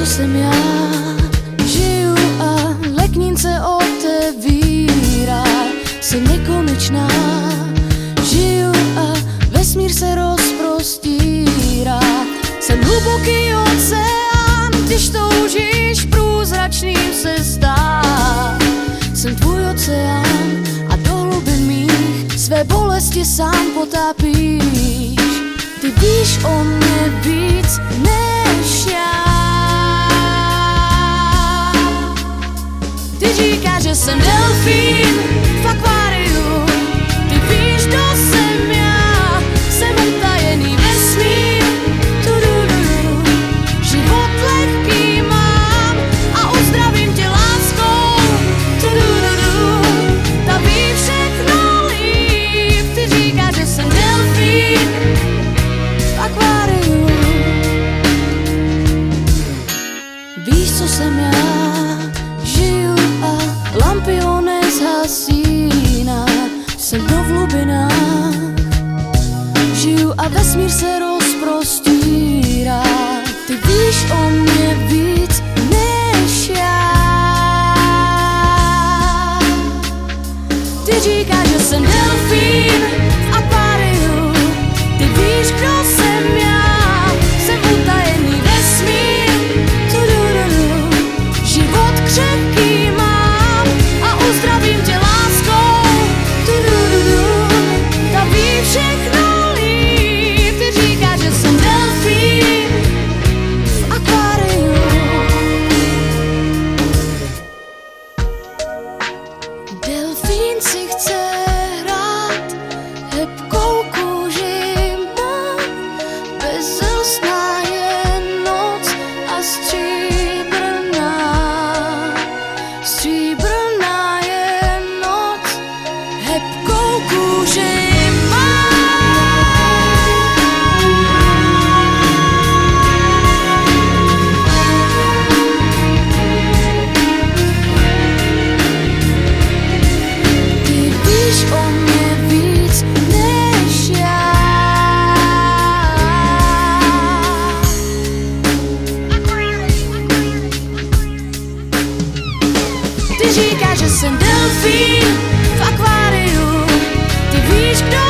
co jsem já, žiju a leknín otevírá, jsem nekonečná, žiju a vesmír se rozprostírá, jsem hluboký oceán, když toužíš průzračným se stát, jsem tvůj oceán a do hlubin mých své bolesti sám potápíš. Ty víš o mě víc než jsem delfín v akváriu. Ty víš, Jsem utajený vesmír. Tududu. Život lehký mám A láskou. Ta ví všechno líp. Ty říkáš, že jsem delfín v akváriu. Víš, co jsem já, Ty říkáš, že jsem delfín v więcej chcę. jsem delfín v akváriu, ty víš, kdo